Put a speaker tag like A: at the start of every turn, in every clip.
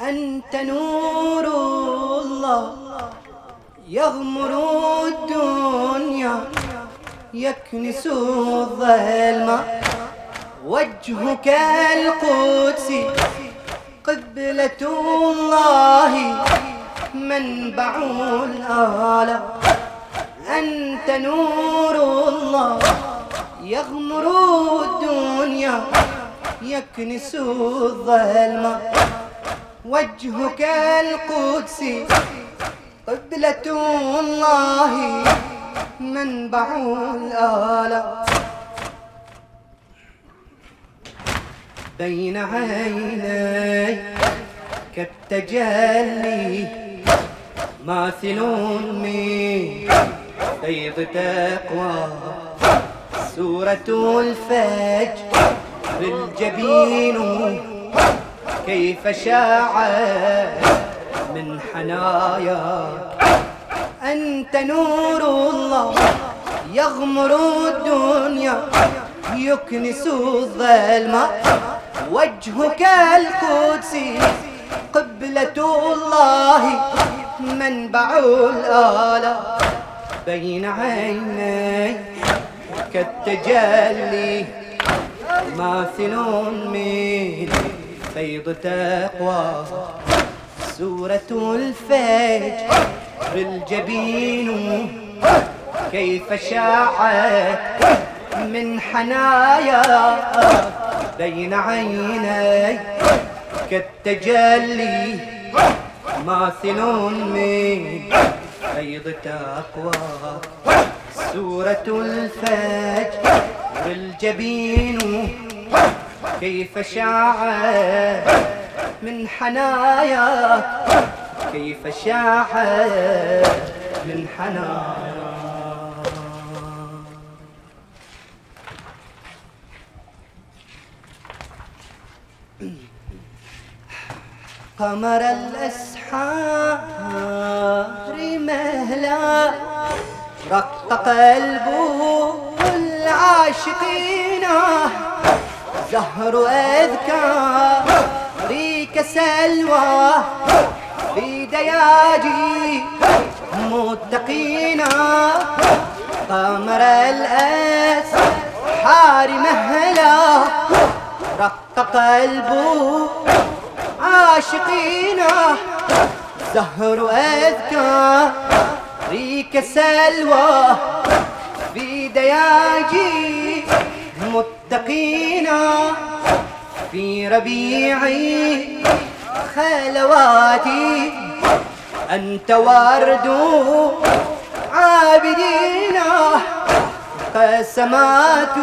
A: أنت نور الله يغمر الدنيا يكنس الظلمة وجهك القدس قبلة الله منبع الآلة أنت نور الله يغمر الدنيا يكنس الظلمة وجهك القدسي قبلة الله منبع الآلة بين عيني كالتجلي ماثل من بيض تقوى. سورة الفجر بالجبين كيف شاع من حنايا؟ أنت نور الله يغمر الدنيا يكنس الظلمة وجهك القدسي قبلة الله منبع الآلة بين عيني كالتجلي ماثل من فيض تقوى سورة الفجر بالجبين. كيف شاعت من حنايا بين عيني. كالتجلي ماثل من فيض تقوى سورة الفجر بالجبين. كيف شاعت من حنايا؟ كيف شاعت من حنايا؟ قمر الأسحار مهلا رق قلبه العاشقين. زهر أذكاري سلوى. في دياجي متقينا. قمر الأسحار مهلا. رق قلبه عاشقينا. زهر أذكاري سلوى. في متقينا في ربيعي خلواتي أنت ورد عابدينا قسمات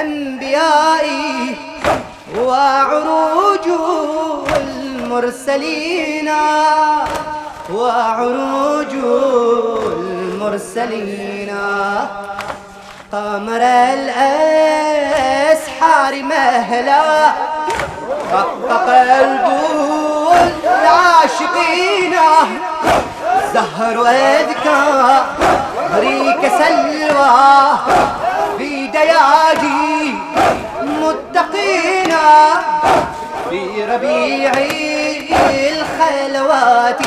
A: أنبيائي وعروج المرسلين وعروج المرسلين. قمر الأسحار مهلا. رق قلب العاشقين زهر أذكاري سلوى. في دياجي متقينا في ربيع الخلوات.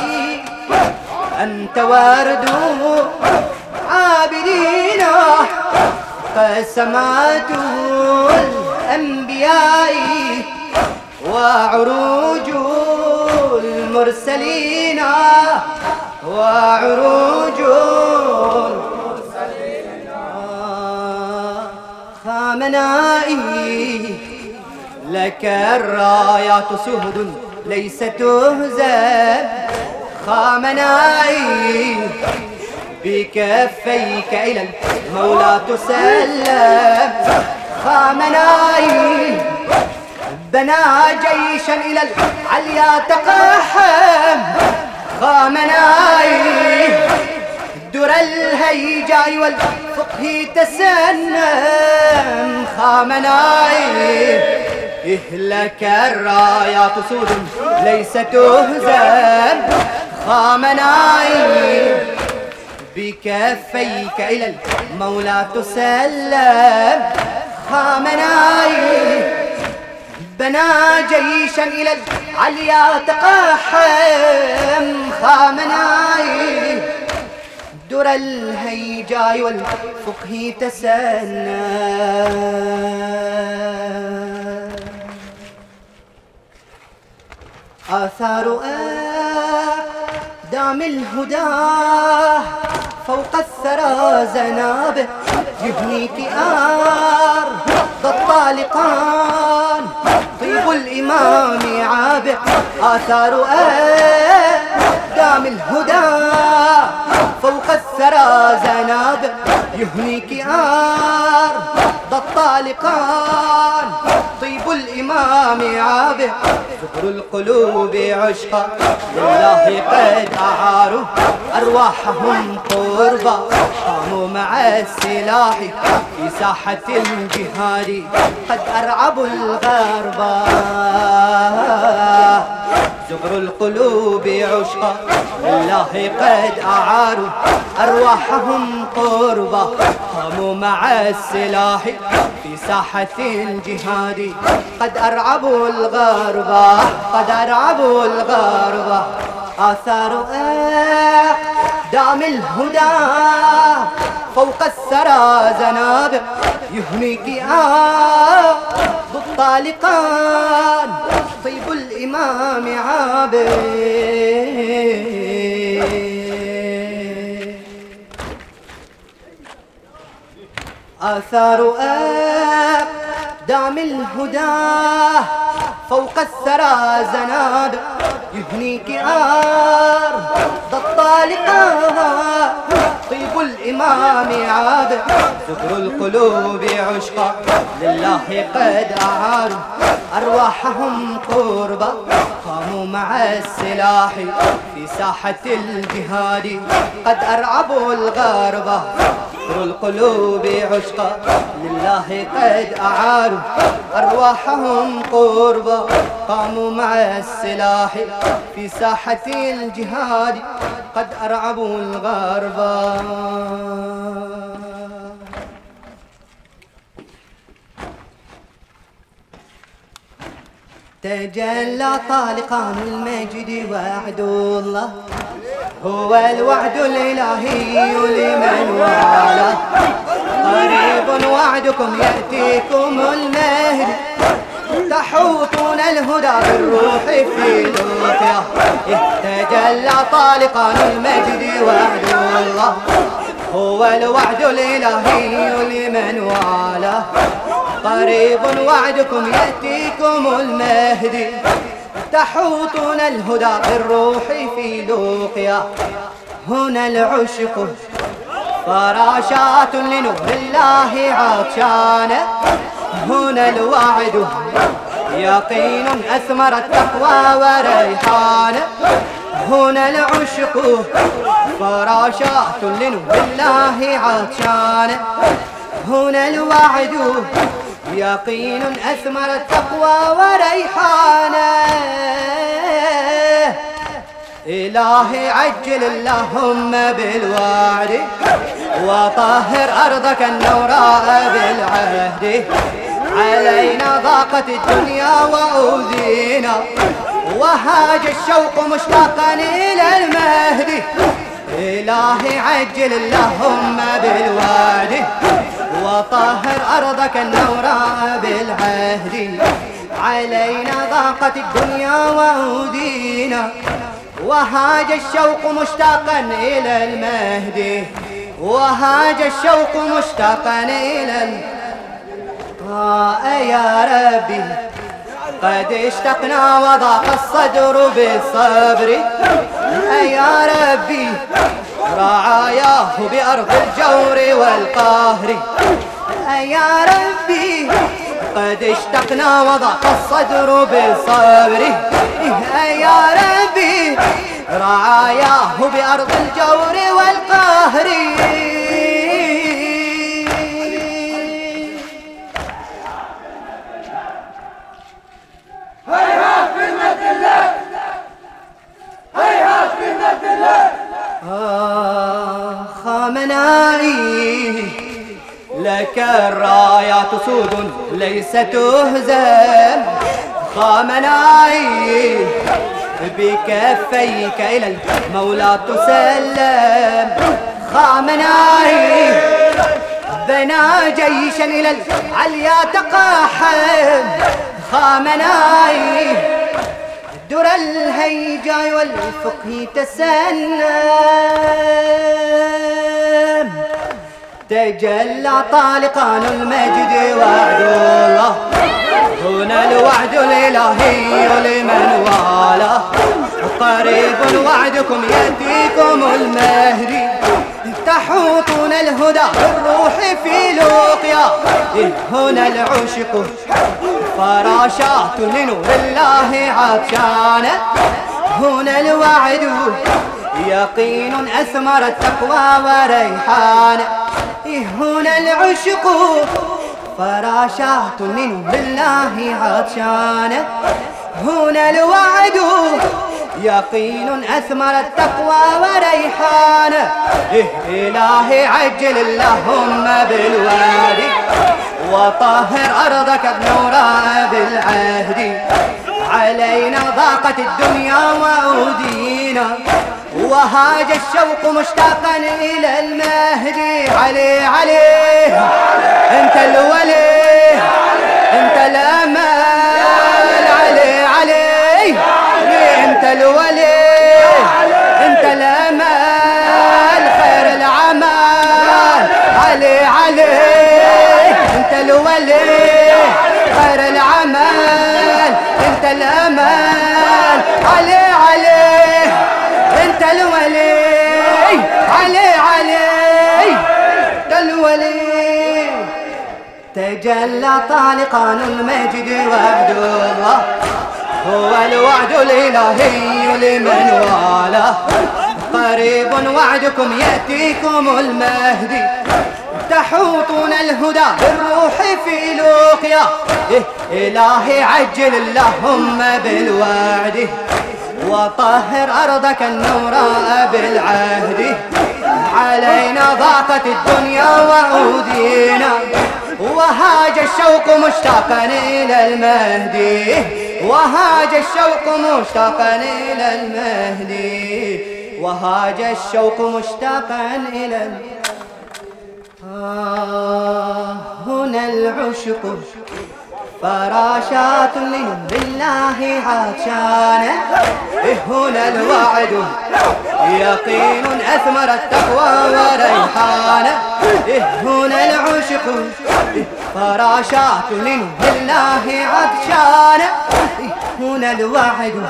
A: أنت ورد عابدين قسمات الأنبياء وعروج المرسلين وعروج المرسلين خامنائي لك الرايات سهد ليس تهزم خامنائي بكفيك إلى المولى تسلم. خامنائي بنى جيشا إلى العليا تقحم خامنائي در الهيجاء والفقه تسنم. خامنائي إهلك الرايات سود ليس تهزم. خامنائي بكفيك إلى المولى تسلم. خامنائي بنى جيشا إلى العليا تقاحم. خامناي در الهيجاء والفقه تسنى. آثار أقدام الهدى فوق الثرى زنابه يبنيك أرض الطالقان طيب الإمام عابق آثار أقدام الهدى. فوق الثرى زنابق يهنيك أرض الطالقان. طيب الإمام عابق ذكر القلوب عشقا. لله قد أعاروا أرواحهم قربا. قاموا مع السلاح في ساحة الجهاد قد أرعبوا الغربا زغر القلوب عشقا. لله قد أعاروا أرواحهم قربا. قاموا مع السلاح في ساحة الجهاد. قد أرعبوا الغربا قد أرعبوا الغربا آثار دام الهدى فوق الثرى زنابق يهنيك ضد الطالقان طيب الإمام عابد آثار أقدام الهدى فوق الثرى زناد يهنيك أرض الطالقة طيب الإمام عاد. زبر القلوب عشقا. لله قد أعاروا أرواحهم قربا. قاموا مع السلاح. في ساحة الجهاد قد أرعبوا الغربة ذكر القلوب عشقا. لله قد أعاروا أرواحهم قربا. قاموا مع السلاح. في ساحة الجهاد قد أرعبوا الغربا تجلى طالقان المجد وعد الله هو الوعد الإلهي لمن والاه. قريب وعدكم يأتيكم المهد تحوطون الهدى بالروح في لوطيا تجلى طالقان المجد وعد الله هو الوعد الإلهي لمن والاه. قريب وعدكم يأتيكم المهدي. تحوطون الهدى بالروح في لوقيا. هنا العشق فراشات لنور الله عطشانة هنا الوعد يقين أثمر التقوى وريحانة هنا العشق. فراشات لنور الله عطشانة هنا الوعد. يقين أثمر التقوى وريحانة إلهي عجل اللهم بالوعد. وطهر أرضك النوراء بالعهد. علينا ضاقت الدنيا وأوذينا. وهاج الشوق مشتاقا إلى المهدي. إلهي عجل اللهم بالوعد وطهر أرضك النوراء بالعهد. علينا ضاقت الدنيا وأودينا. وهاج الشوق مشتاقا إلى المهدي وهاج الشوق مشتاقا إلى آه يا ربي. قد اشتقنا وضاق الصدر بالصبر. يا ربي رعاياه بأرض الجور والقهر. يا ربي قد اشتقنا وضاق الصدر بالصبر. يا ربي رعاياه بأرض الجور والقهر. الرايات سود ليس تهزم. خامناي بكفيك إلى المولى تسلم. خامناي بنا جيشا إلى العليا تقاحم. خامناي در الهيجاء والفقه تسنم. تجلى طالقان المجد وعد الله. هنا الوعد الإلهي لمن والاه. قريب وعدكم يأتيكم المهدي. تحوطون الهدى بالروح في لوقيا. هنا العشق فراشات لنور الله عطشانة هنا الوعد يقين أثمر التقوى وريحانة هنا العشق فراشات لنور الله عطشانة هنا الوعد يقين أثمر التقوى وريحانة إيه إلهي عجل اللهم بالوادي وطهر أرضك بنوراء بالعهد. علينا ضاقت الدنيا وأودينا وهاج الشوق مشتاقا إلى المهدي. علي علي. أنت تجلى طالقان المجد وعد الله هو الوعد الإلهي لمن والاه. قريب وعدكم يأتيكم المهدي. تحوطون الهدى بالروح في لوقيا. إيه إلهي عجل اللهم بالوعد. وطهر أرضك النوراء بالعهد. علينا ضاقت الدنيا وأودينا. وهاج الشوق مشتاقا إلى المهدي. وهاج الشوق مشتاقا إلى المهدي. وهاج الشوق مشتاقا إلى المهدي آه هنا العشق. فراشات لهم بالله عطشانة هنا الوعد يقين أثمر التقوى وريحانة هنا العشق فراشات لهم بالله عطشانة هنا الوعد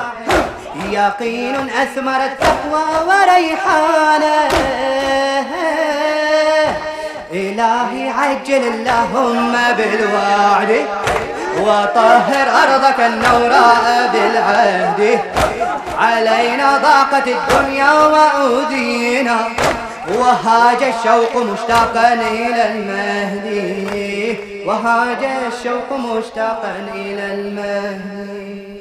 A: يقين أثمر التقوى وريحانة إلهي عجل اللهم بالوعد. وطهر أرضك النوراء بالعهد. علينا ضاقت الدنيا وأودينا وهاج الشوق مشتاقا إلى المهدي وهاج الشوق مشتاقا إلى المهدي